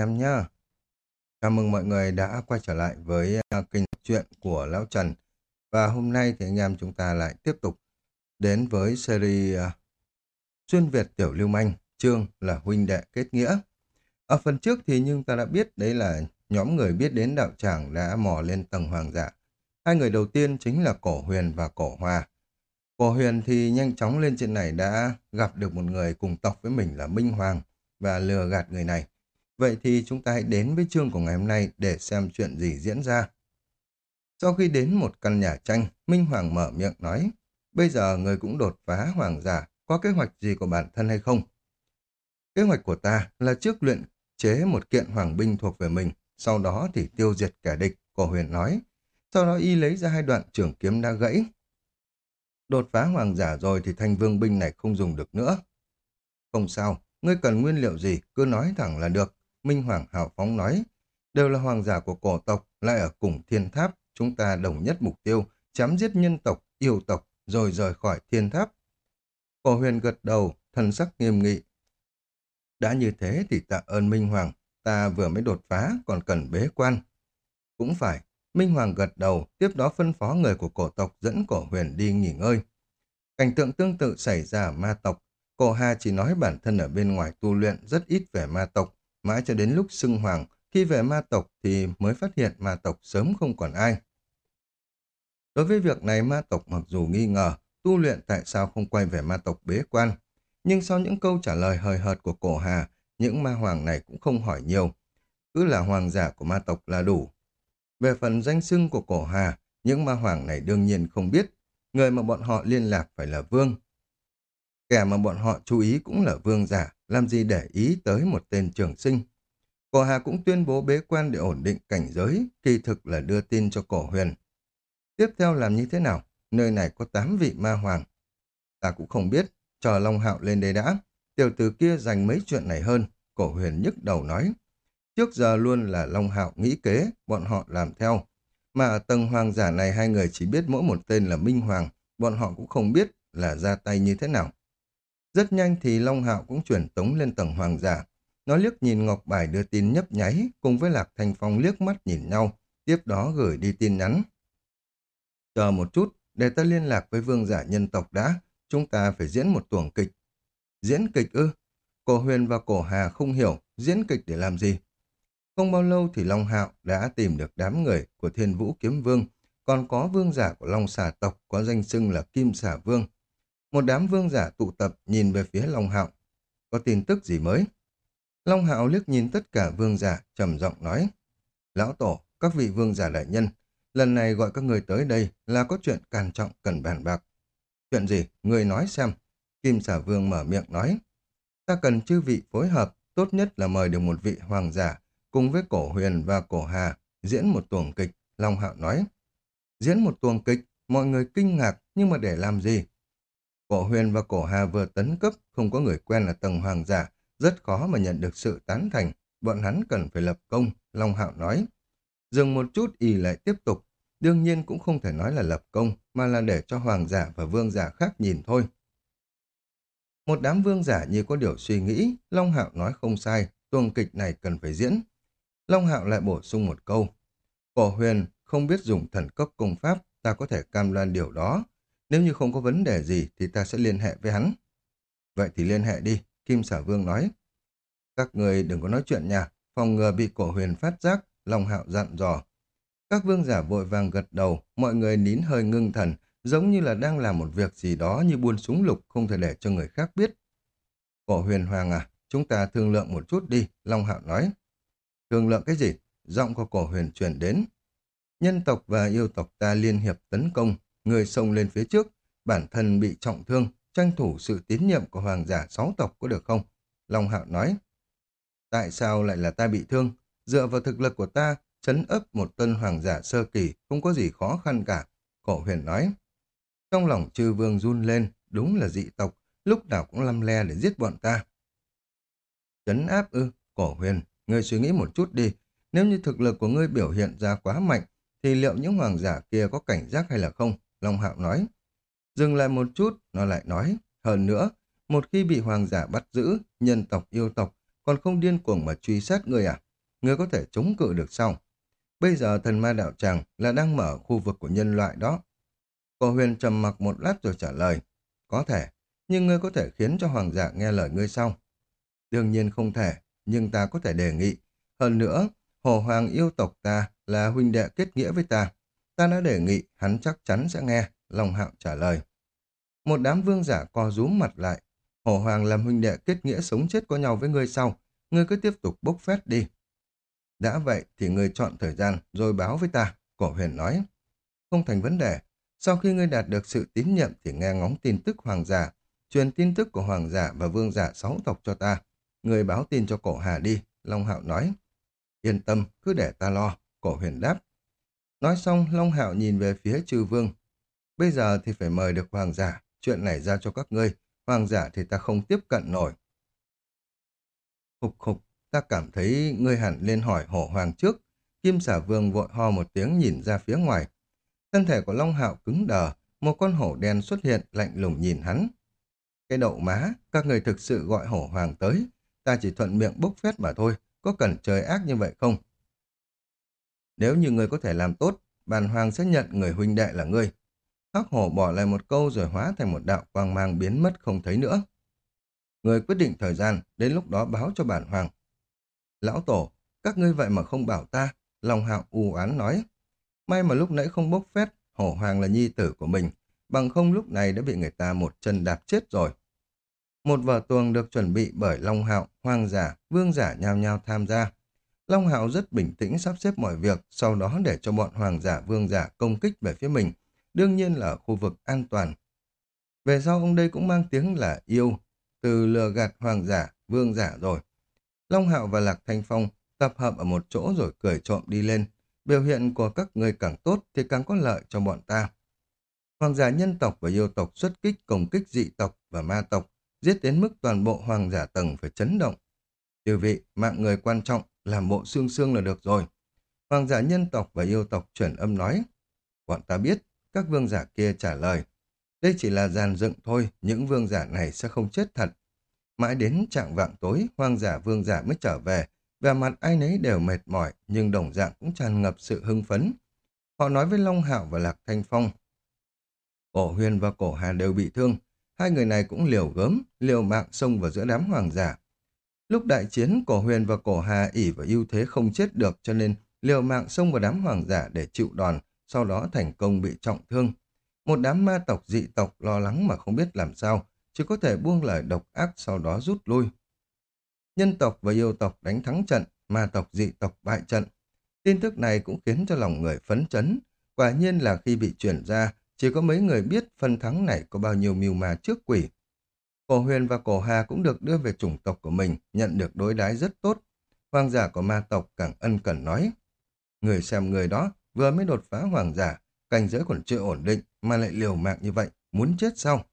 em nhé. Chào mừng mọi người đã quay trở lại với à, kênh truyện của Lão Trần. Và hôm nay thì anh em chúng ta lại tiếp tục đến với series à, Xuyên Việt Tiểu Lưu Manh, chương là Huynh Đệ Kết Nghĩa. Ở phần trước thì nhưng ta đã biết đấy là nhóm người biết đến đạo tràng đã mò lên tầng hoàng giả. Hai người đầu tiên chính là Cổ Huyền và Cổ Hoa. Cổ Huyền thì nhanh chóng lên trên này đã gặp được một người cùng tộc với mình là Minh Hoàng và lừa gạt người này. Vậy thì chúng ta hãy đến với chương của ngày hôm nay để xem chuyện gì diễn ra. Sau khi đến một căn nhà tranh, Minh Hoàng mở miệng nói, bây giờ người cũng đột phá hoàng giả, có kế hoạch gì của bản thân hay không? Kế hoạch của ta là trước luyện chế một kiện hoàng binh thuộc về mình, sau đó thì tiêu diệt kẻ địch, cổ huyền nói. Sau đó y lấy ra hai đoạn trường kiếm đã gãy. Đột phá hoàng giả rồi thì thanh vương binh này không dùng được nữa. Không sao, ngươi cần nguyên liệu gì, cứ nói thẳng là được. Minh Hoàng hào phóng nói, đều là hoàng giả của cổ tộc, lại ở cùng thiên tháp, chúng ta đồng nhất mục tiêu, chém giết nhân tộc, yêu tộc, rồi rời khỏi thiên tháp. Cổ huyền gật đầu, thần sắc nghiêm nghị. Đã như thế thì tạ ơn Minh Hoàng, ta vừa mới đột phá, còn cần bế quan. Cũng phải, Minh Hoàng gật đầu, tiếp đó phân phó người của cổ tộc dẫn cổ huyền đi nghỉ ngơi. Cảnh tượng tương tự xảy ra ở ma tộc. Cổ Hà chỉ nói bản thân ở bên ngoài tu luyện rất ít về ma tộc, mãi cho đến lúc xưng hoàng, khi về ma tộc thì mới phát hiện ma tộc sớm không còn ai. Đối với việc này ma tộc mặc dù nghi ngờ tu luyện tại sao không quay về ma tộc bế quan, nhưng sau những câu trả lời hời hợt của cổ hà, những ma hoàng này cũng không hỏi nhiều. Cứ là hoàng giả của ma tộc là đủ. Về phần danh xưng của cổ hà, những ma hoàng này đương nhiên không biết. Người mà bọn họ liên lạc phải là vương. Kẻ mà bọn họ chú ý cũng là vương giả, làm gì để ý tới một tên trường sinh. Cổ Hà cũng tuyên bố bế quan để ổn định cảnh giới, kỳ thực là đưa tin cho cổ huyền. Tiếp theo làm như thế nào? Nơi này có tám vị ma hoàng. Ta cũng không biết, chờ Long Hạo lên đây đã. Tiểu tử kia dành mấy chuyện này hơn, cổ huyền nhức đầu nói. Trước giờ luôn là Long Hạo nghĩ kế, bọn họ làm theo. Mà ở tầng hoàng giả này hai người chỉ biết mỗi một tên là Minh Hoàng, bọn họ cũng không biết là ra tay như thế nào. Rất nhanh thì Long Hạo cũng chuyển tống lên tầng hoàng giả. Nó liếc nhìn Ngọc Bài đưa tin nhấp nháy, cùng với Lạc Thanh Phong liếc mắt nhìn nhau, tiếp đó gửi đi tin nhắn. Chờ một chút, để ta liên lạc với vương giả nhân tộc đã, chúng ta phải diễn một tuồng kịch. Diễn kịch ư? Cổ huyền và cổ hà không hiểu, diễn kịch để làm gì? Không bao lâu thì Long Hạo đã tìm được đám người của Thiên Vũ Kiếm Vương, còn có vương giả của Long Xà tộc có danh xưng là Kim Xà Vương. Một đám vương giả tụ tập nhìn về phía Long Hạo. Có tin tức gì mới? Long Hạo liếc nhìn tất cả vương giả, trầm giọng nói. Lão Tổ, các vị vương giả đại nhân, lần này gọi các người tới đây là có chuyện càn trọng cần bàn bạc. Chuyện gì? Người nói xem. Kim xà vương mở miệng nói. Ta cần chư vị phối hợp, tốt nhất là mời được một vị hoàng giả, cùng với cổ huyền và cổ hà, diễn một tuồng kịch, Long Hạo nói. Diễn một tuồng kịch, mọi người kinh ngạc, nhưng mà để làm gì? Cổ huyền và cổ hà vừa tấn cấp, không có người quen là tầng hoàng giả, rất khó mà nhận được sự tán thành, bọn hắn cần phải lập công, Long Hạo nói. Dừng một chút y lại tiếp tục, đương nhiên cũng không thể nói là lập công, mà là để cho hoàng giả và vương giả khác nhìn thôi. Một đám vương giả như có điều suy nghĩ, Long Hạo nói không sai, tuồng kịch này cần phải diễn. Long Hạo lại bổ sung một câu. Cổ huyền không biết dùng thần cấp công pháp, ta có thể cam đoan điều đó. Nếu như không có vấn đề gì thì ta sẽ liên hệ với hắn. Vậy thì liên hệ đi, Kim Sở Vương nói. Các người đừng có nói chuyện nha, phòng ngừa bị cổ huyền phát giác, Long Hạo dặn dò. Các vương giả vội vàng gật đầu, mọi người nín hơi ngưng thần, giống như là đang làm một việc gì đó như buôn súng lục không thể để cho người khác biết. Cổ huyền hoàng à, chúng ta thương lượng một chút đi, Long Hạo nói. Thương lượng cái gì? Giọng của cổ huyền truyền đến. Nhân tộc và yêu tộc ta liên hiệp tấn công, người xông lên phía trước, bản thân bị trọng thương, tranh thủ sự tín nhiệm của hoàng giả sáu tộc có được không? Long Hạo nói. Tại sao lại là ta bị thương? Dựa vào thực lực của ta, chấn ấp một tân hoàng giả sơ kỳ, không có gì khó khăn cả. Cổ huyền nói. Trong lòng chư vương run lên, đúng là dị tộc, lúc nào cũng lăm le để giết bọn ta. Chấn áp ư, cổ huyền, ngươi suy nghĩ một chút đi. Nếu như thực lực của ngươi biểu hiện ra quá mạnh, thì liệu những hoàng giả kia có cảnh giác hay là không? Long Hạo nói. Dừng lại một chút, nó lại nói. Hơn nữa, một khi bị hoàng giả bắt giữ, nhân tộc yêu tộc, còn không điên cuồng mà truy sát người à? người có thể chống cự được sao? Bây giờ thần ma đạo tràng là đang mở khu vực của nhân loại đó. Cổ huyền trầm mặc một lát rồi trả lời. Có thể, nhưng ngươi có thể khiến cho hoàng giả nghe lời ngươi sau. Đương nhiên không thể, nhưng ta có thể đề nghị. Hơn nữa, hồ hoàng yêu tộc ta là huynh đệ kết nghĩa với ta. Ta đã đề nghị, hắn chắc chắn sẽ nghe. Long hạo trả lời. Một đám vương giả co rúm mặt lại. Hổ hoàng làm huynh đệ kết nghĩa sống chết có nhau với ngươi sau. Ngươi cứ tiếp tục bốc phét đi. Đã vậy thì ngươi chọn thời gian rồi báo với ta, cổ huyền nói. Không thành vấn đề. Sau khi ngươi đạt được sự tín nhiệm thì nghe ngóng tin tức hoàng giả, truyền tin tức của hoàng giả và vương giả sáu tộc cho ta. Ngươi báo tin cho cổ hà đi, Long Hạo nói. Yên tâm, cứ để ta lo, cổ huyền đáp. Nói xong, Long Hạo nhìn về phía Trừ vương. Bây giờ thì phải mời được hoàng giả, chuyện này ra cho các ngươi, hoàng giả thì ta không tiếp cận nổi. Khục khục, ta cảm thấy ngươi hẳn lên hỏi hổ hoàng trước. Kim xả vương vội ho một tiếng nhìn ra phía ngoài. Thân thể của Long Hạo cứng đờ, một con hổ đen xuất hiện lạnh lùng nhìn hắn. Cái đậu má, các người thực sự gọi hổ hoàng tới. Ta chỉ thuận miệng bốc phét mà thôi, có cần trời ác như vậy không? Nếu như người có thể làm tốt, bàn hoàng sẽ nhận người huynh đệ là ngươi. Hắc hổ bỏ lại một câu rồi hóa thành một đạo quang mang biến mất không thấy nữa. Người quyết định thời gian, đến lúc đó báo cho bản hoàng. Lão tổ, các ngươi vậy mà không bảo ta, Long hạo u án nói. May mà lúc nãy không bốc phét, hổ hoàng là nhi tử của mình, bằng không lúc này đã bị người ta một chân đạp chết rồi. Một vở tuồng được chuẩn bị bởi Long Hạo, Hoàng giả, Vương giả nhao nhao tham gia. Long Hạo rất bình tĩnh sắp xếp mọi việc, sau đó để cho bọn Hoàng giả, Vương giả công kích về phía mình, đương nhiên là ở khu vực an toàn. Về sau ông đây cũng mang tiếng là yêu, từ lừa gạt Hoàng giả, Vương giả rồi. Long Hạo và Lạc Thanh Phong tập hợp ở một chỗ rồi cười trộm đi lên. Biểu hiện của các người càng tốt thì càng có lợi cho bọn ta. Hoàng giả nhân tộc và yêu tộc xuất kích công kích dị tộc và ma tộc, giết đến mức toàn bộ hoàng giả tầng phải chấn động. Điều vị, mạng người quan trọng, làm bộ xương xương là được rồi. Hoàng giả nhân tộc và yêu tộc chuyển âm nói. Bọn ta biết, các vương giả kia trả lời. Đây chỉ là giàn dựng thôi, những vương giả này sẽ không chết thật. Mãi đến trạng vạng tối, hoàng giả vương giả mới trở về, và mặt ai nấy đều mệt mỏi, nhưng đồng dạng cũng tràn ngập sự hưng phấn. Họ nói với Long Hạo và Lạc Thanh Phong. Cổ huyền và cổ hà đều bị thương, hai người này cũng liều gớm, liều mạng xông vào giữa đám hoàng giả. Lúc đại chiến, cổ huyền và cổ hà ỉ và ưu thế không chết được cho nên liều mạng xông vào đám hoàng giả để chịu đòn, sau đó thành công bị trọng thương. Một đám ma tộc dị tộc lo lắng mà không biết làm sao, chỉ có thể buông lời độc ác sau đó rút lui. Nhân tộc và yêu tộc đánh thắng trận, ma tộc dị tộc bại trận. Tin tức này cũng khiến cho lòng người phấn chấn. Quả nhiên là khi bị chuyển ra, chỉ có mấy người biết phân thắng này có bao nhiêu mưu ma trước quỷ. Cổ huyền và cổ hà cũng được đưa về chủng tộc của mình, nhận được đối đái rất tốt. Hoàng giả của ma tộc càng ân cần nói. Người xem người đó vừa mới đột phá hoàng giả, cảnh giới còn chưa ổn định mà lại liều mạng như vậy, muốn chết sao?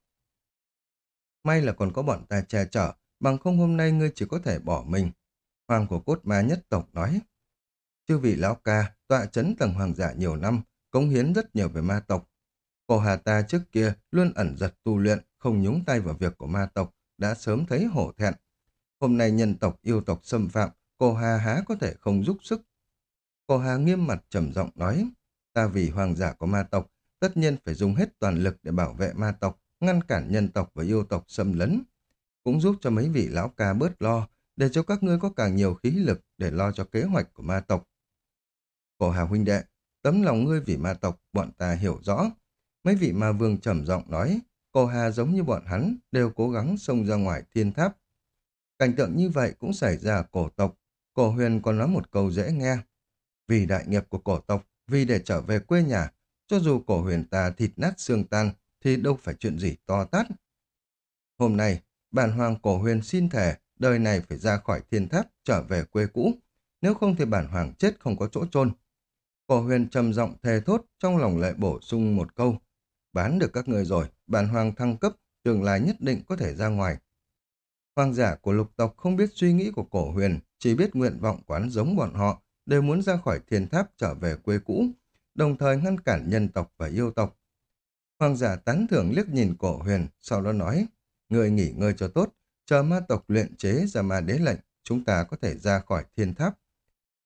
May là còn có bọn ta che chở, bằng không hôm nay ngươi chỉ có thể bỏ mình. Hoàng của cốt ma nhất tộc nói. Chư vị lão ca, tọa chấn tầng hoàng giả nhiều năm, cống hiến rất nhiều về ma tộc. Cổ hà ta trước kia luôn ẩn giật tu luyện, không nhúng tay vào việc của ma tộc, đã sớm thấy hổ thẹn. Hôm nay nhân tộc yêu tộc xâm phạm, cô Hà há có thể không giúp sức. Cô Hà nghiêm mặt trầm giọng nói, ta vì hoàng giả của ma tộc, tất nhiên phải dùng hết toàn lực để bảo vệ ma tộc, ngăn cản nhân tộc và yêu tộc xâm lấn. Cũng giúp cho mấy vị lão ca bớt lo, để cho các ngươi có càng nhiều khí lực để lo cho kế hoạch của ma tộc. Cổ Hà huynh đệ, tấm lòng ngươi vì ma tộc, bọn ta hiểu rõ. Mấy vị ma vương trầm giọng nói, cổ Hà giống như bọn hắn, đều cố gắng xông ra ngoài thiên tháp. Cảnh tượng như vậy cũng xảy ra ở cổ tộc. Cổ huyền còn nói một câu dễ nghe. Vì đại nghiệp của cổ tộc, vì để trở về quê nhà, cho dù cổ huyền ta thịt nát xương tan, thì đâu phải chuyện gì to tát. Hôm nay, bản hoàng cổ huyền xin thề, đời này phải ra khỏi thiên tháp, trở về quê cũ. Nếu không thì bản hoàng chết không có chỗ chôn. Cổ huyền trầm giọng thề thốt, trong lòng lại bổ sung một câu. Bán được các người rồi, bản hoàng thăng cấp, tương lai nhất định có thể ra ngoài. Hoàng giả của lục tộc không biết suy nghĩ của cổ huyền, chỉ biết nguyện vọng quán giống bọn họ, đều muốn ra khỏi thiên tháp trở về quê cũ, đồng thời ngăn cản nhân tộc và yêu tộc. Hoàng giả tán thưởng liếc nhìn cổ huyền, sau đó nói, người nghỉ ngơi cho tốt, chờ ma tộc luyện chế ra ma đế lệnh, chúng ta có thể ra khỏi thiên tháp.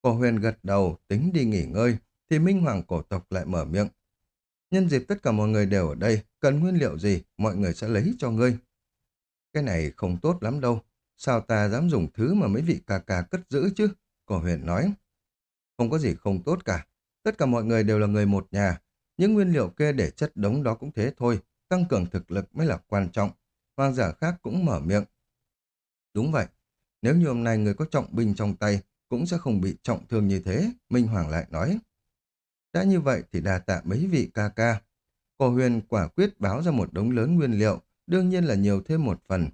Cổ huyền gật đầu, tính đi nghỉ ngơi, thì Minh Hoàng cổ tộc lại mở miệng. Nhân dịp tất cả mọi người đều ở đây, cần nguyên liệu gì, mọi người sẽ lấy cho ngươi. Cái này không tốt lắm đâu. Sao ta dám dùng thứ mà mấy vị ca ca cất giữ chứ? Cổ huyền nói. Không có gì không tốt cả. Tất cả mọi người đều là người một nhà. Những nguyên liệu kê để chất đống đó cũng thế thôi. Tăng cường thực lực mới là quan trọng. Hoàng giả khác cũng mở miệng. Đúng vậy. Nếu như hôm nay người có trọng binh trong tay, cũng sẽ không bị trọng thương như thế. Minh Hoàng lại nói. Đã như vậy thì đà tạ mấy vị ca ca. Cổ huyền quả quyết báo ra một đống lớn nguyên liệu, đương nhiên là nhiều thêm một phần.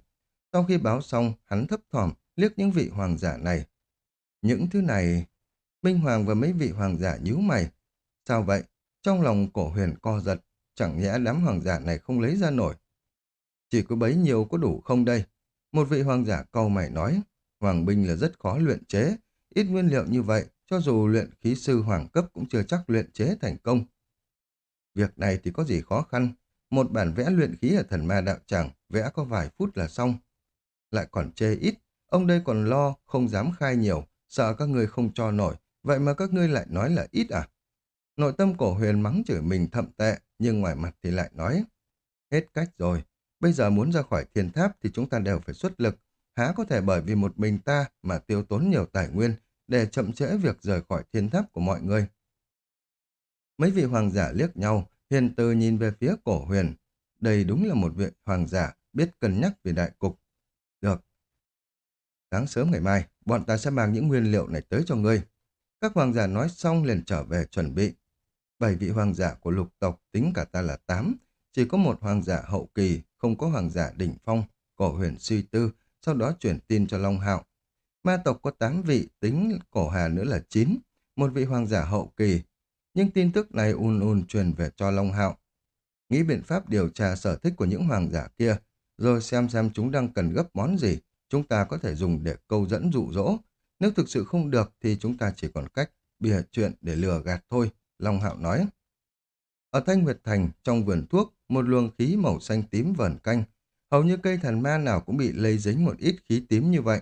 Sau khi báo xong, hắn thấp thỏm liếc những vị hoàng giả này. Những thứ này... Minh Hoàng và mấy vị hoàng giả nhíu mày. Sao vậy? Trong lòng cổ huyền co giật, chẳng nhẽ đám hoàng giả này không lấy ra nổi. Chỉ có bấy nhiêu có đủ không đây? Một vị hoàng giả câu mày nói, hoàng binh là rất khó luyện chế, ít nguyên liệu như vậy, cho dù luyện khí sư hoàng cấp cũng chưa chắc luyện chế thành công. Việc này thì có gì khó khăn, một bản vẽ luyện khí ở thần ma đạo tràng, vẽ có vài phút là xong. Lại còn chê ít, ông đây còn lo, không dám khai nhiều, sợ các ngươi không cho nổi, vậy mà các ngươi lại nói là ít à? Nội tâm cổ huyền mắng chửi mình thậm tệ, nhưng ngoài mặt thì lại nói, hết cách rồi, bây giờ muốn ra khỏi thiên tháp thì chúng ta đều phải xuất lực, há có thể bởi vì một mình ta mà tiêu tốn nhiều tài nguyên để chậm trễ việc rời khỏi thiên tháp của mọi người. Mấy vị hoàng giả liếc nhau, hiền từ nhìn về phía cổ huyền. Đây đúng là một vị hoàng giả biết cân nhắc về đại cục. Được. Sáng sớm ngày mai, bọn ta sẽ mang những nguyên liệu này tới cho ngươi. Các hoàng giả nói xong liền trở về chuẩn bị. Bảy vị hoàng giả của lục tộc tính cả ta là tám, chỉ có một hoàng giả hậu kỳ, không có hoàng giả đỉnh phong, cổ huyền suy tư, sau đó chuyển tin cho Long Hạo. Ma tộc có tám vị, tính cổ hà nữa là chín, một vị hoàng giả hậu kỳ. Nhưng tin tức này un un truyền về cho Long Hạo. Nghĩ biện pháp điều tra sở thích của những hoàng giả kia, rồi xem xem chúng đang cần gấp món gì, chúng ta có thể dùng để câu dẫn dụ dỗ. Nếu thực sự không được thì chúng ta chỉ còn cách bịa chuyện để lừa gạt thôi, Long Hạo nói. Ở Thanh Nguyệt Thành, trong vườn thuốc, một luồng khí màu xanh tím vẩn canh. Hầu như cây thần ma nào cũng bị lây dính một ít khí tím như vậy.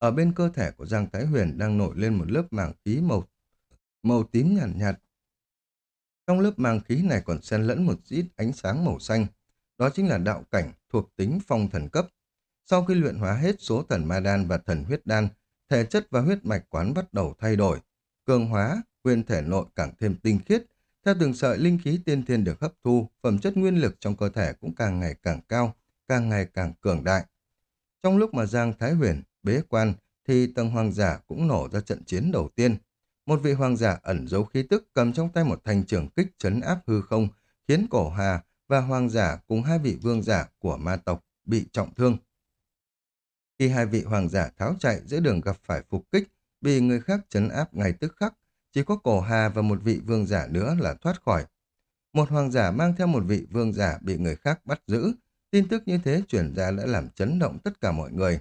Ở bên cơ thể của Giang Thái Huyền đang nổi lên một lớp màng khí màu màu tím nhàn nhạt, nhạt. Trong lớp màng khí này còn xen lẫn một ít ánh sáng màu xanh. Đó chính là đạo cảnh thuộc tính phong thần cấp. Sau khi luyện hóa hết số thần ma đan và thần huyết đan, thể chất và huyết mạch quán bắt đầu thay đổi. Cường hóa, nguyên thể nội càng thêm tinh khiết. Theo từng sợi linh khí tiên thiên được hấp thu, phẩm chất nguyên lực trong cơ thể cũng càng ngày càng cao, càng ngày càng cường đại. Trong lúc mà Giang Thái Huyền bế quan, thì tầng hoàng giả cũng nổ ra trận chiến đầu tiên. Một vị hoàng giả ẩn giấu khí tức cầm trong tay một thanh trường kích chấn áp hư không, khiến cổ hà và hoàng giả cùng hai vị vương giả của ma tộc bị trọng thương. Khi hai vị hoàng giả tháo chạy giữa đường gặp phải phục kích, bị người khác chấn áp ngay tức khắc, chỉ có cổ hà và một vị vương giả nữa là thoát khỏi. Một hoàng giả mang theo một vị vương giả bị người khác bắt giữ, tin tức như thế chuyển ra đã làm chấn động tất cả mọi người.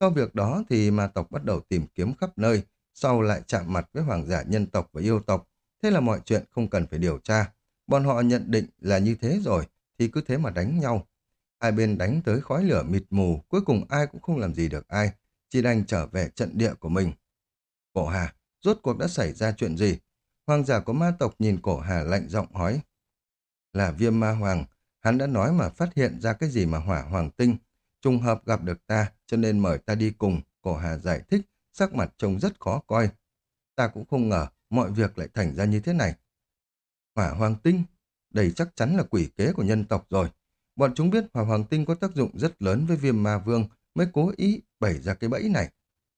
Sau việc đó thì ma tộc bắt đầu tìm kiếm khắp nơi, sau lại chạm mặt với hoàng giả nhân tộc và yêu tộc. Thế là mọi chuyện không cần phải điều tra. Bọn họ nhận định là như thế rồi, thì cứ thế mà đánh nhau. Hai bên đánh tới khói lửa mịt mù, cuối cùng ai cũng không làm gì được ai, chỉ đành trở về trận địa của mình. Cổ Hà, rốt cuộc đã xảy ra chuyện gì? Hoàng giả của ma tộc nhìn cổ Hà lạnh giọng hỏi. Là viêm ma hoàng, hắn đã nói mà phát hiện ra cái gì mà hỏa hoàng tinh. Trùng hợp gặp được ta, cho nên mời ta đi cùng, cổ Hà giải thích, sắc mặt trông rất khó coi. Ta cũng không ngờ mọi việc lại thành ra như thế này. Hỏa hoàng tinh, đây chắc chắn là quỷ kế của nhân tộc rồi. Bọn chúng biết hỏa hoàng tinh có tác dụng rất lớn với viêm ma vương mới cố ý bày ra cái bẫy này.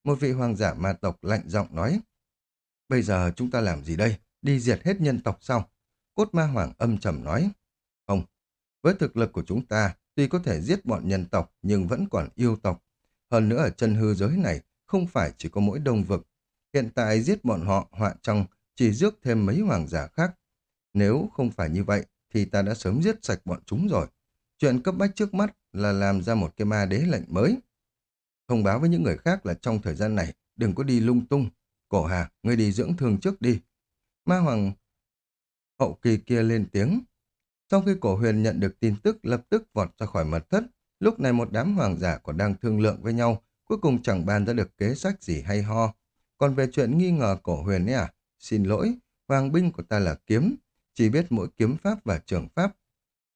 Một vị hoàng giả ma tộc lạnh giọng nói. Bây giờ chúng ta làm gì đây? Đi diệt hết nhân tộc sao? Cốt ma hoàng âm trầm nói. Không, với thực lực của chúng ta, tuy có thể giết bọn nhân tộc nhưng vẫn còn yêu tộc. Hơn nữa ở chân hư giới này không phải chỉ có mỗi đông vực. Hiện tại giết bọn họ họa trong chỉ rước thêm mấy hoàng giả khác. Nếu không phải như vậy thì ta đã sớm giết sạch bọn chúng rồi. Chuyện cấp bách trước mắt là làm ra một cái ma đế lệnh mới. Thông báo với những người khác là trong thời gian này đừng có đi lung tung. Cổ Hà, ngươi đi dưỡng thương trước đi. Ma hoàng hậu kỳ kia lên tiếng. Sau khi cổ huyền nhận được tin tức lập tức vọt ra khỏi mật thất, lúc này một đám hoàng giả còn đang thương lượng với nhau Cuối cùng chẳng bàn ra được kế sách gì hay ho. Còn về chuyện nghi ngờ cổ huyền ấy à, xin lỗi, hoàng binh của ta là kiếm, chỉ biết mỗi kiếm pháp và trường pháp.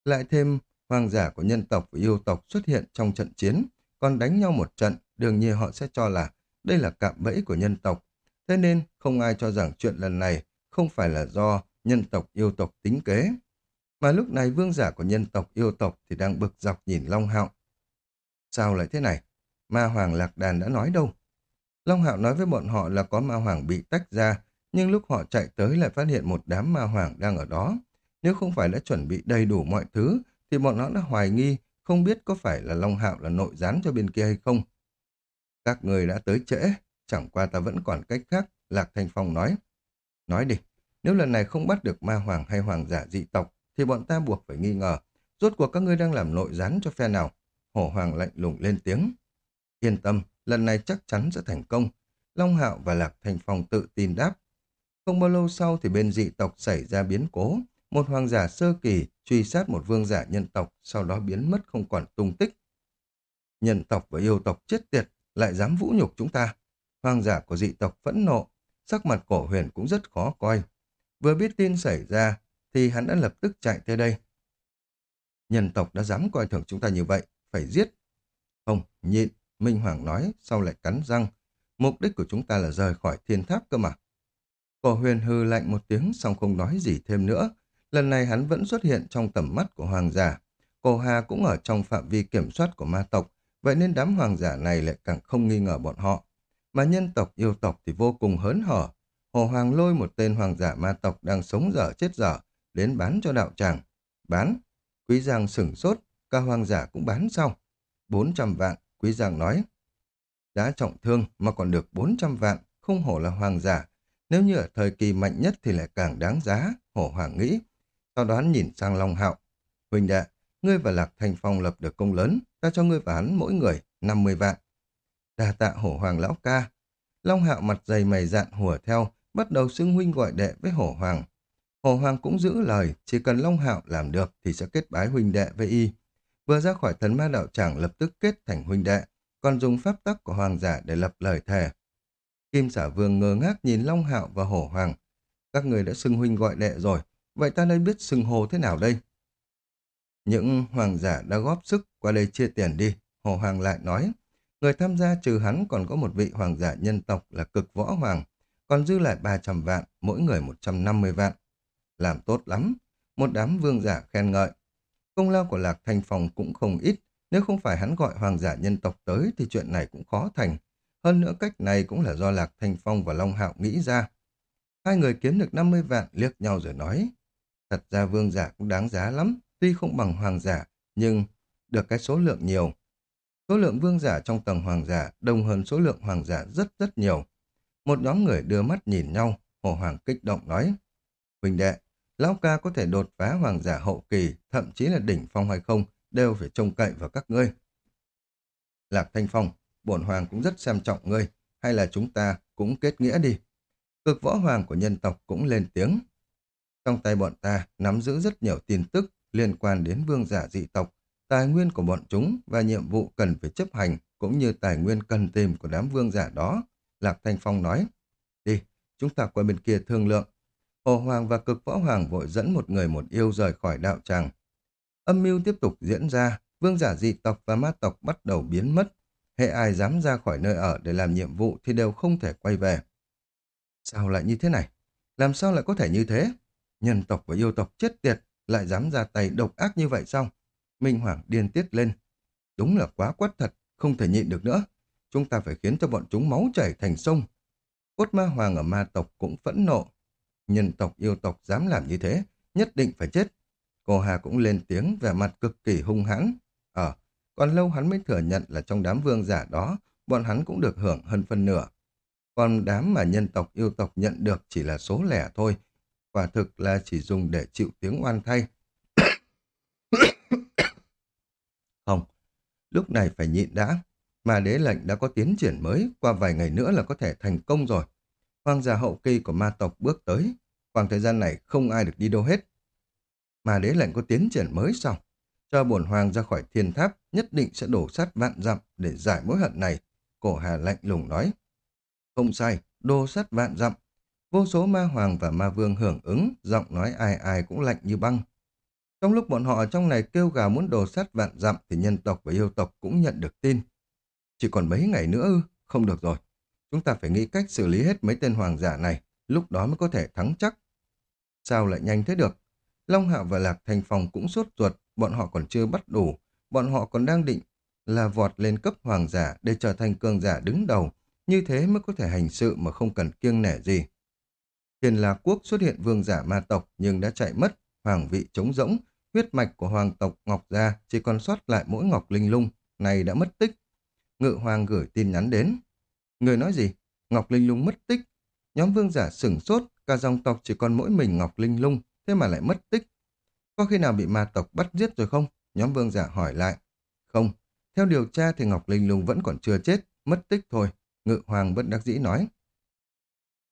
Lại thêm, hoàng giả của nhân tộc và yêu tộc xuất hiện trong trận chiến, còn đánh nhau một trận, đương nhiên họ sẽ cho là đây là cạm bẫy của nhân tộc. Thế nên, không ai cho rằng chuyện lần này không phải là do nhân tộc yêu tộc tính kế. Mà lúc này vương giả của nhân tộc yêu tộc thì đang bực dọc nhìn Long Hạo. Sao lại thế này? Ma Hoàng Lạc Đàn đã nói đâu? Long Hạo nói với bọn họ là có ma hoàng bị tách ra, nhưng lúc họ chạy tới lại phát hiện một đám ma hoàng đang ở đó. Nếu không phải đã chuẩn bị đầy đủ mọi thứ, thì bọn nó đã hoài nghi, không biết có phải là Long Hạo là nội gián cho bên kia hay không. Các người đã tới trễ, chẳng qua ta vẫn còn cách khác, Lạc Thanh Phong nói. Nói đi, nếu lần này không bắt được ma hoàng hay hoàng giả dị tộc, thì bọn ta buộc phải nghi ngờ. Rốt cuộc các ngươi đang làm nội gián cho phe nào? Hổ hoàng lạnh lùng lên tiếng. Yên tâm, lần này chắc chắn sẽ thành công. Long Hạo và Lạc Thanh Phong tự tin đáp. Không bao lâu sau thì bên dị tộc xảy ra biến cố. Một hoàng giả sơ kỳ truy sát một vương giả nhân tộc, sau đó biến mất không còn tung tích. Nhân tộc và yêu tộc chết tiệt, lại dám vũ nhục chúng ta. Hoàng giả của dị tộc phẫn nộ, sắc mặt cổ huyền cũng rất khó coi. Vừa biết tin xảy ra, thì hắn đã lập tức chạy tới đây. Nhân tộc đã dám coi thường chúng ta như vậy, phải giết. Không, nhịn, Minh Hoàng nói, sau lại cắn răng. Mục đích của chúng ta là rời khỏi thiên tháp cơ mà. Cổ huyền hư lạnh một tiếng xong không nói gì thêm nữa. Lần này hắn vẫn xuất hiện trong tầm mắt của hoàng giả. Cổ hà cũng ở trong phạm vi kiểm soát của ma tộc, vậy nên đám hoàng giả này lại càng không nghi ngờ bọn họ. Mà nhân tộc yêu tộc thì vô cùng hớn hở. Hồ Hoàng lôi một tên hoàng giả ma tộc đang sống dở chết dở, đến bán cho đạo tràng. Bán? Quý Giang sửng sốt, ca hoàng giả cũng bán sau. 400 vạn, Quý Giang nói. Đã trọng thương mà còn được 400 vạn, không hổ là hoàng giả. Nếu như ở thời kỳ mạnh nhất thì lại càng đáng giá, hổ hoàng nghĩ. Sau đoán nhìn sang Long Hạo. Huỳnh đệ, ngươi và Lạc Thanh Phong lập được công lớn, ta cho ngươi và hắn mỗi người 50 vạn. Đà tạ hổ hoàng lão ca. Long Hạo mặt dày mày dạn hùa theo, bắt đầu xưng huynh gọi đệ với hổ hoàng. Hổ hoàng cũng giữ lời, chỉ cần Long Hạo làm được thì sẽ kết bái huynh đệ với y. Vừa ra khỏi thần ma đạo tràng lập tức kết thành huynh đệ, còn dùng pháp tắc của hoàng giả để lập lời thề. Kim xả vương ngơ ngác nhìn Long Hạo và Hổ Hoàng. Các người đã xưng huynh gọi đệ rồi, vậy ta nên biết xưng hồ thế nào đây? Những hoàng giả đã góp sức qua đây chia tiền đi, Hồ Hoàng lại nói. Người tham gia trừ hắn còn có một vị hoàng giả nhân tộc là cực võ hoàng, còn dư lại 300 vạn, mỗi người 150 vạn. Làm tốt lắm, một đám vương giả khen ngợi. Công lao của Lạc Thanh Phong cũng không ít, nếu không phải hắn gọi hoàng giả nhân tộc tới thì chuyện này cũng khó thành. Hơn nữa cách này cũng là do Lạc Thanh Phong và Long Hạo nghĩ ra. Hai người kiếm được 50 vạn liếc nhau rồi nói. Thật ra vương giả cũng đáng giá lắm, tuy không bằng hoàng giả, nhưng được cái số lượng nhiều. Số lượng vương giả trong tầng hoàng giả đông hơn số lượng hoàng giả rất rất nhiều. Một nhóm người đưa mắt nhìn nhau, Hồ Hoàng kích động nói. Huỳnh đệ, Lão ca có thể đột phá hoàng giả hậu kỳ, thậm chí là đỉnh phong hay không, đều phải trông cậy vào các ngươi. Lạc Thanh Phong, bổn hoàng cũng rất xem trọng ngươi, hay là chúng ta cũng kết nghĩa đi. Cực võ hoàng của nhân tộc cũng lên tiếng. Trong tay bọn ta nắm giữ rất nhiều tin tức liên quan đến vương giả dị tộc, tài nguyên của bọn chúng và nhiệm vụ cần phải chấp hành cũng như tài nguyên cần tìm của đám vương giả đó. Lạc Thanh Phong nói, đi, chúng ta qua bên kia thương lượng. Hồ Hoàng và cực võ hoàng vội dẫn một người một yêu rời khỏi đạo tràng. Âm mưu tiếp tục diễn ra, vương giả dị tộc và ma tộc bắt đầu biến mất. Hệ ai dám ra khỏi nơi ở để làm nhiệm vụ thì đều không thể quay về. Sao lại như thế này? Làm sao lại có thể như thế? Nhân tộc và yêu tộc chết tiệt lại dám ra tay độc ác như vậy sao? Minh Hoàng điên tiết lên. Đúng là quá quất thật, không thể nhịn được nữa. Chúng ta phải khiến cho bọn chúng máu chảy thành sông. Cốt ma hoàng ở ma tộc cũng phẫn nộ. Nhân tộc yêu tộc dám làm như thế, nhất định phải chết. Cô Hà cũng lên tiếng vẻ mặt cực kỳ hung hãn. Ờ, còn lâu hắn mới thừa nhận là trong đám vương giả đó, bọn hắn cũng được hưởng hơn phân nửa. Còn đám mà nhân tộc yêu tộc nhận được chỉ là số lẻ thôi, quả thực là chỉ dùng để chịu tiếng oan thay. Không, lúc này phải nhịn đã, mà đế lệnh đã có tiến triển mới, qua vài ngày nữa là có thể thành công rồi. Hoàng gia hậu kỳ của ma tộc bước tới, khoảng thời gian này không ai được đi đâu hết. Mà đế lệnh có tiến triển mới sao? Cho bổn hoàng ra khỏi thiên tháp, nhất định sẽ đổ sát vạn dặm để giải mối hận này. Cổ hà lạnh lùng nói. Không sai, đô sắt vạn dặm. Vô số ma hoàng và ma vương hưởng ứng, giọng nói ai ai cũng lạnh như băng. Trong lúc bọn họ trong này kêu gào muốn đồ sắt vạn dặm thì nhân tộc và yêu tộc cũng nhận được tin. Chỉ còn mấy ngày nữa ư? Không được rồi. Chúng ta phải nghĩ cách xử lý hết mấy tên hoàng giả này, lúc đó mới có thể thắng chắc. Sao lại nhanh thế được? Long Hạo và Lạc Thành Phong cũng sốt ruột, bọn họ còn chưa bắt đủ, bọn họ còn đang định là vọt lên cấp hoàng giả để trở thành cường giả đứng đầu, như thế mới có thể hành sự mà không cần kiêng nể gì. Thiền Lạc Quốc xuất hiện vương giả ma tộc nhưng đã chạy mất, hoàng vị trống rỗng, huyết mạch của hoàng tộc Ngọc Gia chỉ còn sót lại mỗi Ngọc Linh Lung, này đã mất tích. Ngự hoàng gửi tin nhắn đến. Người nói gì? Ngọc Linh Lung mất tích. Nhóm vương giả sửng sốt, cả dòng tộc chỉ còn mỗi mình Ngọc Linh Lung, thế mà lại mất tích. Có khi nào bị ma tộc bắt giết rồi không? Nhóm vương giả hỏi lại. Không, theo điều tra thì Ngọc Linh Lung vẫn còn chưa chết, mất tích thôi. Ngự hoàng bất đắc dĩ nói.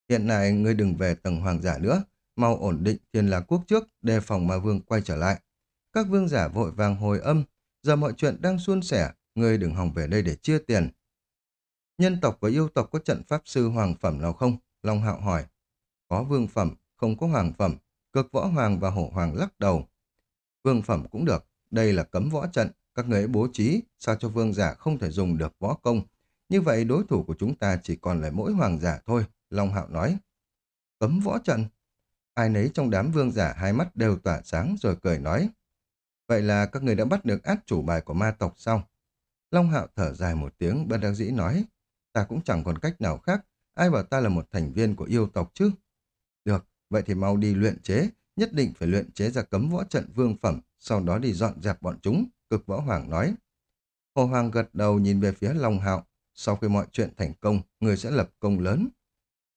Hiện nay ngươi đừng về tầng hoàng giả nữa, mau ổn định thiên là quốc trước, đề phòng ma vương quay trở lại. Các vương giả vội vàng hồi âm, giờ mọi chuyện đang suôn sẻ, ngươi đừng hòng về đây để chia tiền. Nhân tộc và yêu tộc có trận pháp sư hoàng phẩm nào không? Long Hạo hỏi. Có vương phẩm, không có hoàng phẩm, cực võ hoàng và hổ hoàng lắc đầu. Vương phẩm cũng được, đây là cấm võ trận, các người bố trí, sao cho vương giả không thể dùng được võ công. Như vậy đối thủ của chúng ta chỉ còn là mỗi hoàng giả thôi, Long Hạo nói. Cấm võ trận? Ai nấy trong đám vương giả hai mắt đều tỏa sáng rồi cười nói. Vậy là các người đã bắt được át chủ bài của ma tộc sao? Long Hạo thở dài một tiếng, bất đắc dĩ nói. Ta cũng chẳng còn cách nào khác, ai bảo ta là một thành viên của yêu tộc chứ? Được, vậy thì mau đi luyện chế, nhất định phải luyện chế ra cấm võ trận vương phẩm, sau đó đi dọn dẹp bọn chúng, cực võ hoàng nói. Hồ Hoàng gật đầu nhìn về phía Long Hạo, sau khi mọi chuyện thành công, người sẽ lập công lớn.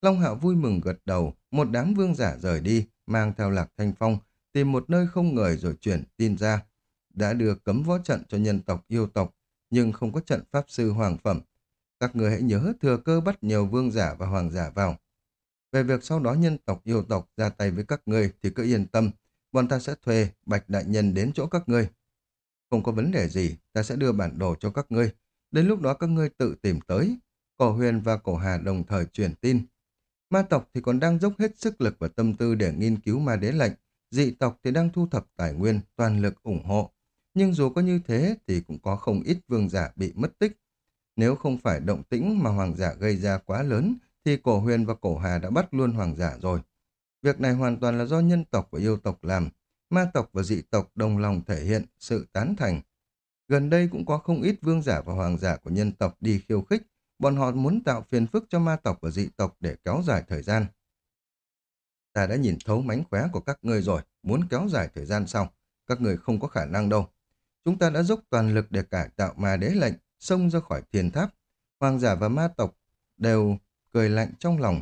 Long Hạo vui mừng gật đầu, một đám vương giả rời đi, mang theo Lạc Thanh Phong, tìm một nơi không người rồi chuyển tin ra. Đã đưa cấm võ trận cho nhân tộc yêu tộc, nhưng không có trận pháp sư hoàng phẩm. Các người hãy nhớ thừa cơ bắt nhiều vương giả và hoàng giả vào. Về việc sau đó nhân tộc yêu tộc ra tay với các người thì cứ yên tâm, bọn ta sẽ thuê Bạch Đại Nhân đến chỗ các ngươi. Không có vấn đề gì, ta sẽ đưa bản đồ cho các ngươi. Đến lúc đó các ngươi tự tìm tới. Cổ huyền và cổ hà đồng thời truyền tin. Ma tộc thì còn đang dốc hết sức lực và tâm tư để nghiên cứu ma đế lệnh. Dị tộc thì đang thu thập tài nguyên, toàn lực ủng hộ. Nhưng dù có như thế thì cũng có không ít vương giả bị mất tích. Nếu không phải động tĩnh mà hoàng giả gây ra quá lớn thì cổ huyền và cổ hà đã bắt luôn hoàng giả rồi. Việc này hoàn toàn là do nhân tộc và yêu tộc làm. Ma tộc và dị tộc đồng lòng thể hiện sự tán thành. Gần đây cũng có không ít vương giả và hoàng giả của nhân tộc đi khiêu khích. Bọn họ muốn tạo phiền phức cho ma tộc và dị tộc để kéo dài thời gian. Ta đã nhìn thấu mánh khóe của các ngươi rồi, muốn kéo dài thời gian xong Các người không có khả năng đâu. Chúng ta đã dốc toàn lực để cải tạo ma đế lệnh, xông ra khỏi thiên tháp. Hoàng giả và ma tộc đều cười lạnh trong lòng.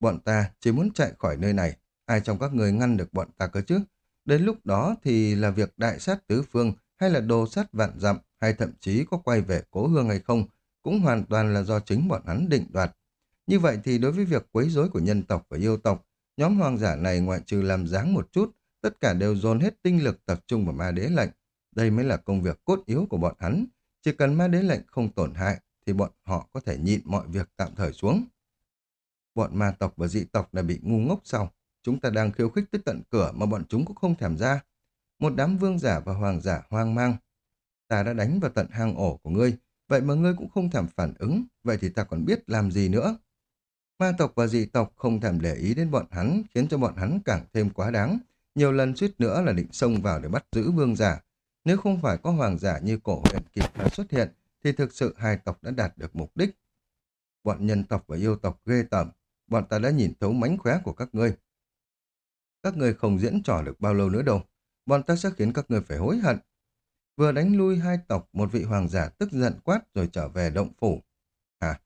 Bọn ta chỉ muốn chạy khỏi nơi này, ai trong các người ngăn được bọn ta cơ chứ? Đến lúc đó thì là việc đại sát tứ phương hay là đồ sát vạn dặm hay thậm chí có quay về cố hương hay không cũng hoàn toàn là do chính bọn hắn định đoạt. Như vậy thì đối với việc quấy rối của nhân tộc và yêu tộc, nhóm hoàng giả này ngoại trừ làm dáng một chút, tất cả đều dồn hết tinh lực tập trung vào ma đế lệnh. Đây mới là công việc cốt yếu của bọn hắn. Chỉ cần ma đế lệnh không tổn hại thì bọn họ có thể nhịn mọi việc tạm thời xuống. Bọn ma tộc và dị tộc đã bị ngu ngốc sau, Chúng ta đang khiêu khích tới tận cửa mà bọn chúng cũng không thèm ra. Một đám vương giả và hoàng giả hoang mang. Ta đã đánh vào tận hang ổ của ngươi, vậy mà ngươi cũng không thèm phản ứng, vậy thì ta còn biết làm gì nữa. Ma tộc và dị tộc không thèm để ý đến bọn hắn, khiến cho bọn hắn càng thêm quá đáng. Nhiều lần suýt nữa là định xông vào để bắt giữ vương giả. Nếu không phải có hoàng giả như cổ huyện kịp thời xuất hiện, thì thực sự hai tộc đã đạt được mục đích. Bọn nhân tộc và yêu tộc ghê tởm, bọn ta đã nhìn thấu mánh khóe của các ngươi. Các ngươi không diễn trò được bao lâu nữa đâu, bọn ta sẽ khiến các ngươi phải hối hận. Vừa đánh lui hai tộc, một vị hoàng giả tức giận quát rồi trở về động phủ. Hả?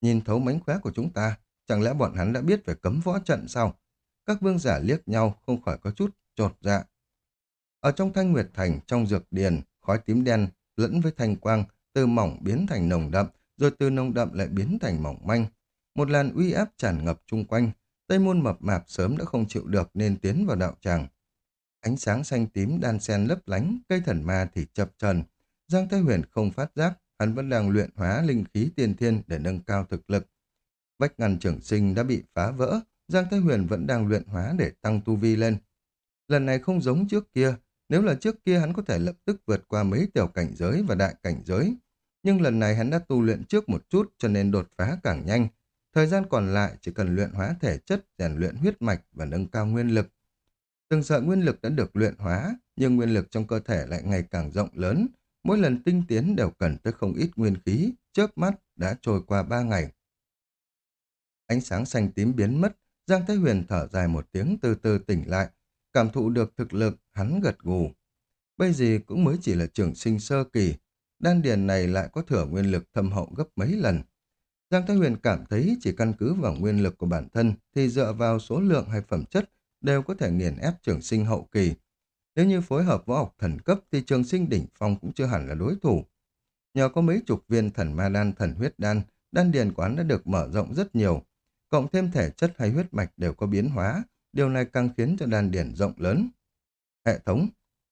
Nhìn thấu mánh khóe của chúng ta, chẳng lẽ bọn hắn đã biết về cấm võ trận sao? Các vương giả liếc nhau không khỏi có chút trột dạ. Ở trong thanh nguyệt thành, trong dược điền, khói tím đen lẫn với thanh quang, từ mỏng biến thành nồng đậm, rồi từ nồng đậm lại biến thành mỏng manh. Một làn uy áp tràn ngập chung quanh, Tây môn mập mạp sớm đã không chịu được nên tiến vào đạo tràng. Ánh sáng xanh tím đan xen lấp lánh, cây thần ma thì chập trần. Giang Thái Huyền không phát giác, hắn vẫn đang luyện hóa linh khí tiên thiên để nâng cao thực lực. vách ngăn trưởng sinh đã bị phá vỡ, Giang Thái Huyền vẫn đang luyện hóa để tăng tu vi lên. Lần này không giống trước kia, nếu là trước kia hắn có thể lập tức vượt qua mấy tiểu cảnh giới và đại cảnh giới. Nhưng lần này hắn đã tu luyện trước một chút cho nên đột phá càng nhanh. Thời gian còn lại chỉ cần luyện hóa thể chất, rèn luyện huyết mạch và nâng cao nguyên lực. Từng sợi nguyên lực đã được luyện hóa, nhưng nguyên lực trong cơ thể lại ngày càng rộng lớn. Mỗi lần tinh tiến đều cần tới không ít nguyên khí, chớp mắt đã trôi qua ba ngày. Ánh sáng xanh tím biến mất, Giang Thái Huyền thở dài một tiếng từ từ tỉnh lại, cảm thụ được thực lực, hắn gật gù. Bây giờ cũng mới chỉ là trường sinh sơ kỳ, đan điền này lại có thừa nguyên lực thâm hậu gấp mấy lần. Giang Thái Huyền cảm thấy chỉ căn cứ vào nguyên lực của bản thân thì dựa vào số lượng hay phẩm chất đều có thể nghiền ép trường sinh hậu kỳ. Nếu như phối hợp võ học thần cấp thì trường sinh đỉnh phong cũng chưa hẳn là đối thủ. Nhờ có mấy chục viên thần ma đan thần huyết đan, đan điền quán đã được mở rộng rất nhiều. Cộng thêm thể chất hay huyết mạch đều có biến hóa, điều này càng khiến cho đan điển rộng lớn. Hệ thống,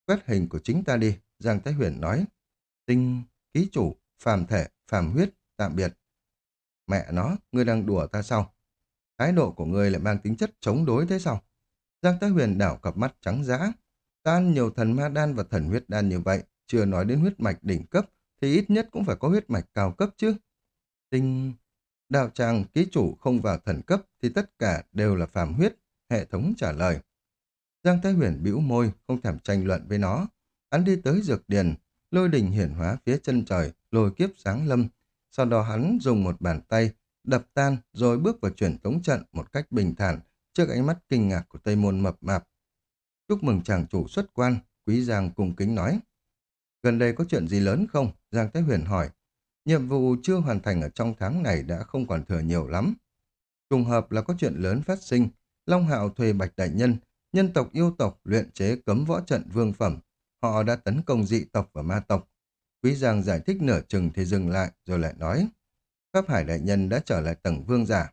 quét hình của chính ta đi, Giang Thái Huyền nói. Tinh, ký chủ, phàm thể, phàm huyết, tạm biệt. Mẹ nó, ngươi đang đùa ta sao? Thái độ của ngươi lại mang tính chất chống đối thế sao? Giang Thái Huyền đảo cặp mắt trắng dã. Ta ăn nhiều thần ma đan và thần huyết đan như vậy, chưa nói đến huyết mạch đỉnh cấp, thì ít nhất cũng phải có huyết mạch cao cấp chứ. Tinh... Đạo tràng ký chủ không vào thần cấp thì tất cả đều là phàm huyết, hệ thống trả lời. Giang Thái Huyền bĩu môi, không thèm tranh luận với nó. Hắn đi tới dược điền, lôi đình hiển hóa phía chân trời, lôi kiếp sáng lâm. Sau đó hắn dùng một bàn tay, đập tan rồi bước vào chuyển tống trận một cách bình thản trước ánh mắt kinh ngạc của Tây Môn mập mạp. Chúc mừng chàng chủ xuất quan, Quý Giang cùng kính nói. Gần đây có chuyện gì lớn không? Giang Thái Huyền hỏi. Nhiệm vụ chưa hoàn thành ở trong tháng này đã không còn thừa nhiều lắm. Trùng hợp là có chuyện lớn phát sinh. Long Hạo thuê Bạch Đại Nhân, nhân tộc yêu tộc luyện chế cấm võ trận vương phẩm. Họ đã tấn công dị tộc và ma tộc. Quý Giang giải thích nửa chừng thì dừng lại rồi lại nói. Pháp Hải Đại Nhân đã trở lại tầng vương giả.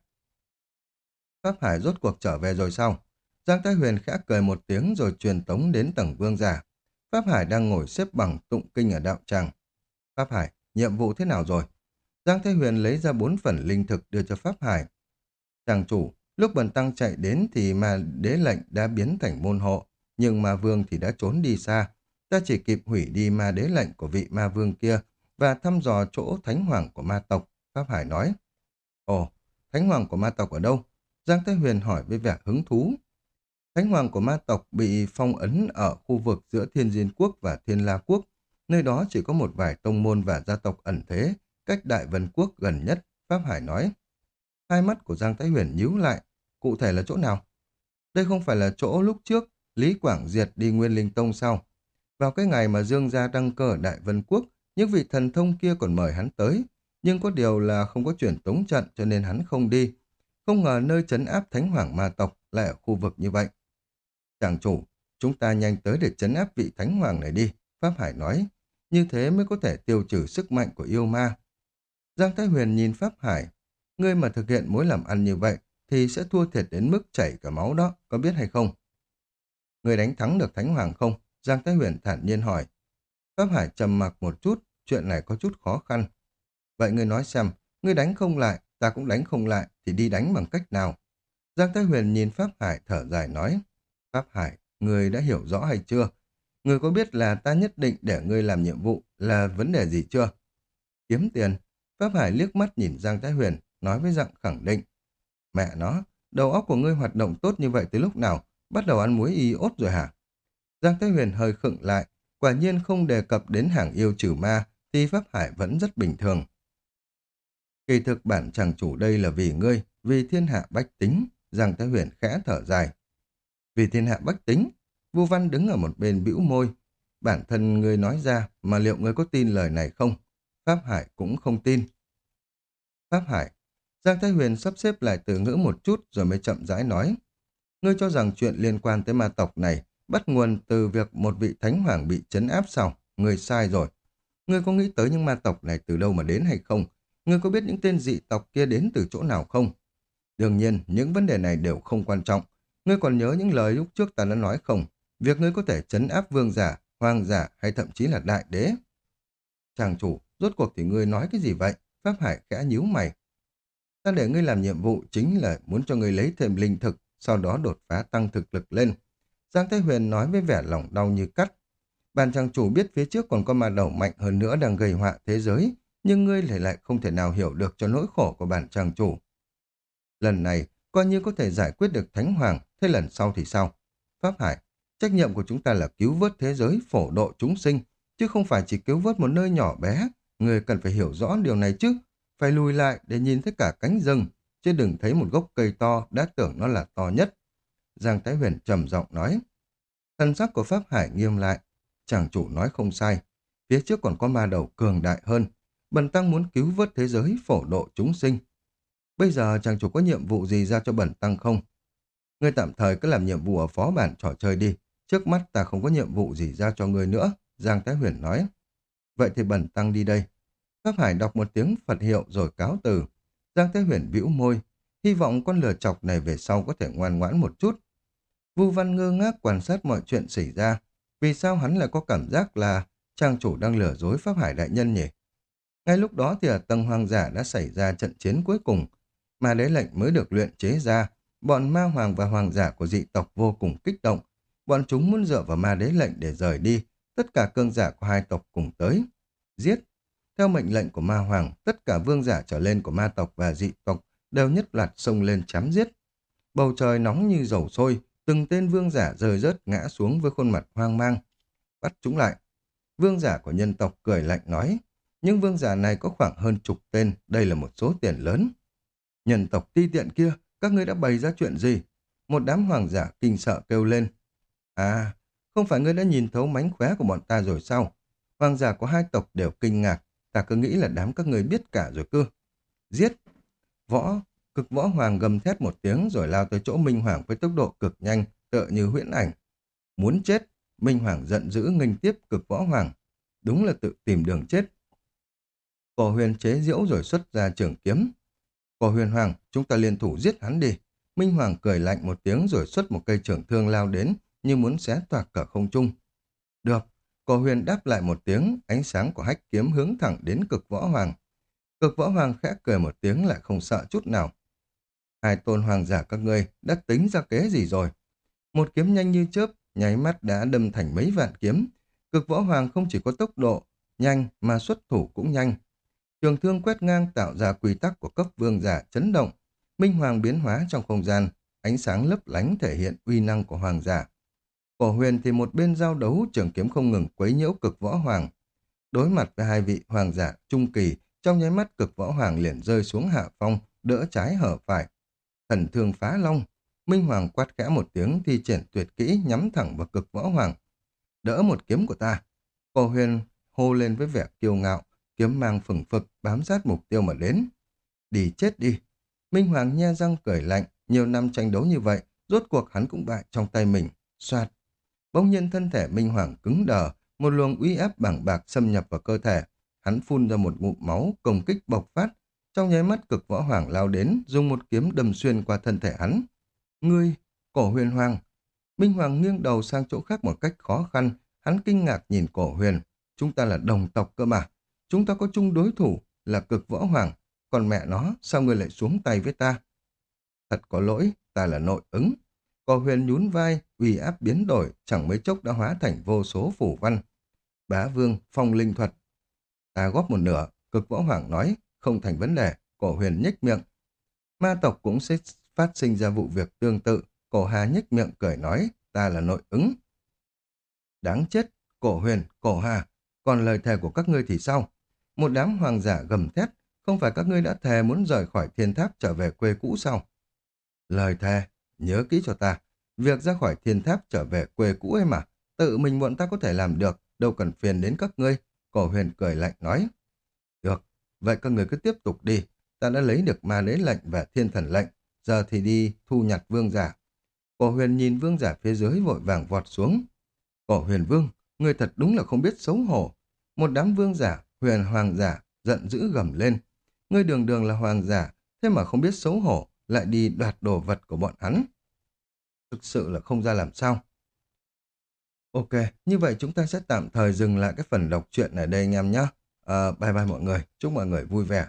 Pháp Hải rốt cuộc trở về rồi sao? Giang Thái Huyền khẽ cười một tiếng rồi truyền tống đến tầng vương giả. Pháp Hải đang ngồi xếp bằng tụng kinh ở đạo tràng. Pháp Hải, nhiệm vụ thế nào rồi? Giang Thái Huyền lấy ra bốn phần linh thực đưa cho Pháp Hải. Chàng chủ, lúc bần tăng chạy đến thì mà đế lệnh đã biến thành môn hộ, nhưng ma vương thì đã trốn đi xa. Ta chỉ kịp hủy đi ma đế lệnh của vị ma vương kia và thăm dò chỗ thánh hoàng của ma tộc, Pháp Hải nói. Ồ, thánh hoàng của ma tộc ở đâu? Giang Thái Huyền hỏi với vẻ hứng thú. Thánh hoàng của ma tộc bị phong ấn ở khu vực giữa Thiên Diên Quốc và Thiên La Quốc. Nơi đó chỉ có một vài tông môn và gia tộc ẩn thế, cách Đại Vân Quốc gần nhất, Pháp Hải nói. Hai mắt của Giang Thái Huyền nhíu lại, cụ thể là chỗ nào? Đây không phải là chỗ lúc trước Lý Quảng Diệt đi Nguyên Linh Tông sao? Vào cái ngày mà Dương gia đăng cơ ở Đại Vân Quốc, những vị thần thông kia còn mời hắn tới, nhưng có điều là không có chuyển tống trận cho nên hắn không đi. Không ngờ nơi trấn áp Thánh Hoàng Ma tộc lại ở khu vực như vậy. Chàng chủ, chúng ta nhanh tới để chấn áp vị Thánh Hoàng này đi, Pháp Hải nói. Như thế mới có thể tiêu trừ sức mạnh của yêu ma. Giang Thái Huyền nhìn Pháp Hải. Ngươi mà thực hiện mối làm ăn như vậy thì sẽ thua thiệt đến mức chảy cả máu đó, có biết hay không? người đánh thắng được Thánh Hoàng không? Giang Thái Huyền thản nhiên hỏi. Pháp Hải trầm mặc một chút, chuyện này có chút khó khăn. Vậy ngươi nói xem, ngươi đánh không lại, ta cũng đánh không lại, thì đi đánh bằng cách nào? Giang Thái Huyền nhìn Pháp Hải thở dài nói. Pháp Hải, ngươi đã hiểu rõ hay chưa? Ngươi có biết là ta nhất định để ngươi làm nhiệm vụ là vấn đề gì chưa? Kiếm tiền. Pháp Hải liếc mắt nhìn Giang Thái Huyền, nói với giọng khẳng định. Mẹ nó, đầu óc của ngươi hoạt động tốt như vậy từ lúc nào? Bắt đầu ăn muối y ốt rồi hả? Giang Thái Huyền hơi khựng lại, quả nhiên không đề cập đến hàng yêu trừ ma, thì Pháp Hải vẫn rất bình thường. Kỳ thực bản chàng chủ đây là vì ngươi, vì thiên hạ bách tính, Giang Thái Huyền khẽ thở dài. Vì thiên hạ bách tính, Vu Văn đứng ở một bên bĩu môi. Bản thân ngươi nói ra, mà liệu ngươi có tin lời này không? Pháp Hải cũng không tin. Pháp Hải, Giang Thái Huyền sắp xếp lại từ ngữ một chút rồi mới chậm rãi nói. Ngươi cho rằng chuyện liên quan tới ma tộc này bắt nguồn từ việc một vị thánh hoàng bị chấn áp sao? Ngươi sai rồi. Ngươi có nghĩ tới những ma tộc này từ đâu mà đến hay không? Ngươi có biết những tên dị tộc kia đến từ chỗ nào không? Đương nhiên, những vấn đề này đều không quan trọng. Ngươi còn nhớ những lời lúc trước ta đã nói không? Việc ngươi có thể chấn áp vương giả, hoàng giả hay thậm chí là đại đế. Chàng chủ, rốt cuộc thì ngươi nói cái gì vậy? Pháp Hải khẽ nhíu mày. Ta để ngươi làm nhiệm vụ chính là muốn cho ngươi lấy thêm linh thực, sau đó đột phá tăng thực lực lên. Giang Thái Huyền nói với vẻ lòng đau như cắt. Bàn trang chủ biết phía trước còn có ma đầu mạnh hơn nữa đang gây họa thế giới, nhưng ngươi lại lại không thể nào hiểu được cho nỗi khổ của bản trang chủ. Lần này, coi như có thể giải quyết được Thánh Hoàng, thế lần sau thì sao? Pháp Hải, trách nhiệm của chúng ta là cứu vớt thế giới, phổ độ chúng sinh, chứ không phải chỉ cứu vớt một nơi nhỏ bé. Người cần phải hiểu rõ điều này chứ, phải lùi lại để nhìn thấy cả cánh rừng, chứ đừng thấy một gốc cây to đã tưởng nó là to nhất. Giang Thái Huyền trầm giọng nói. Thân sắc của Pháp Hải nghiêm lại. Chàng chủ nói không sai. Phía trước còn có ma đầu cường đại hơn. Bần Tăng muốn cứu vớt thế giới, phổ độ chúng sinh. Bây giờ chàng chủ có nhiệm vụ gì ra cho Bần Tăng không? Ngươi tạm thời cứ làm nhiệm vụ ở phó bản trò chơi đi. Trước mắt ta không có nhiệm vụ gì ra cho ngươi nữa. Giang Thái Huyền nói. Vậy thì Bần Tăng đi đây. Pháp Hải đọc một tiếng Phật hiệu rồi cáo từ. Giang Thế Huyền bĩu môi. Hy vọng con lừa chọc này về sau có thể ngoan ngoãn một chút. Vu Văn ngơ ngác quan sát mọi chuyện xảy ra. Vì sao hắn lại có cảm giác là trang chủ đang lừa dối Pháp Hải Đại Nhân nhỉ? Ngay lúc đó thì ở tầng hoàng giả đã xảy ra trận chiến cuối cùng, mà đế lệnh mới được luyện chế ra. Bọn ma hoàng và hoàng giả của dị tộc vô cùng kích động. Bọn chúng muốn dựa vào ma đế lệnh để rời đi. Tất cả cương giả của hai tộc cùng tới. Giết! Theo mệnh lệnh của ma hoàng, tất cả vương giả trở lên của ma tộc và dị tộc đều nhất loạt xông lên chém giết. Bầu trời nóng như dầu sôi, từng tên vương giả rơi rớt ngã xuống với khuôn mặt hoang mang. Bắt chúng lại. Vương giả của nhân tộc cười lạnh nói, nhưng vương giả này có khoảng hơn chục tên, đây là một số tiền lớn. Nhân tộc ti tiện kia, các ngươi đã bày ra chuyện gì? Một đám hoàng giả kinh sợ kêu lên. À, không phải ngươi đã nhìn thấu mánh khóe của bọn ta rồi sao? Hoàng giả của hai tộc đều kinh ngạc, ta cứ nghĩ là đám các ngươi biết cả rồi cơ. Giết! Võ, cực võ hoàng gầm thét một tiếng rồi lao tới chỗ Minh Hoàng với tốc độ cực nhanh, tựa như huyễn ảnh. Muốn chết, Minh Hoàng giận dữ nghênh tiếp cực võ hoàng. Đúng là tự tìm đường chết. Cổ huyền chế diễu rồi xuất ra trường kiếm. Cổ huyền hoàng, chúng ta liên thủ giết hắn đi. Minh Hoàng cười lạnh một tiếng rồi xuất một cây trưởng thương lao đến như muốn xé toạc cả không trung. Được, cổ huyền đáp lại một tiếng, ánh sáng của hách kiếm hướng thẳng đến cực võ hoàng. Cực võ hoàng khẽ cười một tiếng lại không sợ chút nào. Hai tôn hoàng giả các ngươi đã tính ra kế gì rồi? Một kiếm nhanh như chớp, nháy mắt đã đâm thành mấy vạn kiếm. Cực võ hoàng không chỉ có tốc độ nhanh mà xuất thủ cũng nhanh. Trường thương quét ngang tạo ra quy tắc của cấp vương giả chấn động. Minh hoàng biến hóa trong không gian, ánh sáng lấp lánh thể hiện uy năng của hoàng giả. Cổ huyền thì một bên giao đấu trường kiếm không ngừng quấy nhiễu cực võ hoàng. Đối mặt với hai vị hoàng giả trung kỳ, trong nháy mắt cực võ hoàng liền rơi xuống hạ phong, đỡ trái hở phải. Thần thương phá long, Minh Hoàng quát khẽ một tiếng thi triển tuyệt kỹ nhắm thẳng vào cực võ hoàng. Đỡ một kiếm của ta. Cổ huyền hô lên với vẻ kiêu ngạo, kiếm mang phừng phực bám sát mục tiêu mà đến. Đi chết đi. Minh Hoàng nhe răng cười lạnh, nhiều năm tranh đấu như vậy, rốt cuộc hắn cũng bại trong tay mình. Xoạt. Bỗng nhiên thân thể Minh Hoàng cứng đờ, một luồng uy áp bảng bạc xâm nhập vào cơ thể. Hắn phun ra một ngụm máu, công kích bộc phát. Trong nháy mắt cực võ hoàng lao đến, dùng một kiếm đâm xuyên qua thân thể hắn. Ngươi, cổ huyền hoàng. Minh Hoàng nghiêng đầu sang chỗ khác một cách khó khăn, hắn kinh ngạc nhìn cổ huyền. Chúng ta là đồng tộc cơ mà. Chúng ta có chung đối thủ là cực võ hoàng, còn mẹ nó, sao ngươi lại xuống tay với ta? Thật có lỗi, ta là nội ứng. Cổ huyền nhún vai, uy áp biến đổi, chẳng mấy chốc đã hóa thành vô số phủ văn. Bá vương, phong linh thuật. Ta góp một nửa, cực võ hoàng nói, không thành vấn đề, cổ huyền nhếch miệng. Ma tộc cũng sẽ phát sinh ra vụ việc tương tự, cổ hà nhếch miệng cười nói, ta là nội ứng. Đáng chết, cổ huyền, cổ hà, còn lời thề của các ngươi thì sao? Một đám hoàng giả gầm thét, không phải các ngươi đã thề muốn rời khỏi thiên tháp trở về quê cũ sao? Lời thề, nhớ kỹ cho ta, việc ra khỏi thiên tháp trở về quê cũ ấy mà, tự mình bọn ta có thể làm được, đâu cần phiền đến các ngươi. Cổ huyền cười lạnh nói. Được, vậy các người cứ tiếp tục đi, ta đã lấy được ma lễ lệnh và thiên thần lệnh, giờ thì đi thu nhặt vương giả. Cổ huyền nhìn vương giả phía dưới vội vàng vọt xuống. Cổ huyền vương, người thật đúng là không biết xấu hổ. Một đám vương giả, huyền hoàng giả, giận dữ gầm lên. Ngươi đường đường là hoàng giả, thế mà không biết xấu hổ, lại đi đoạt đồ vật của bọn hắn. Thực sự là không ra làm sao. Ok, như vậy chúng ta sẽ tạm thời dừng lại cái phần đọc truyện ở đây anh em nhé. À, bye bye mọi người, chúc mọi người vui vẻ.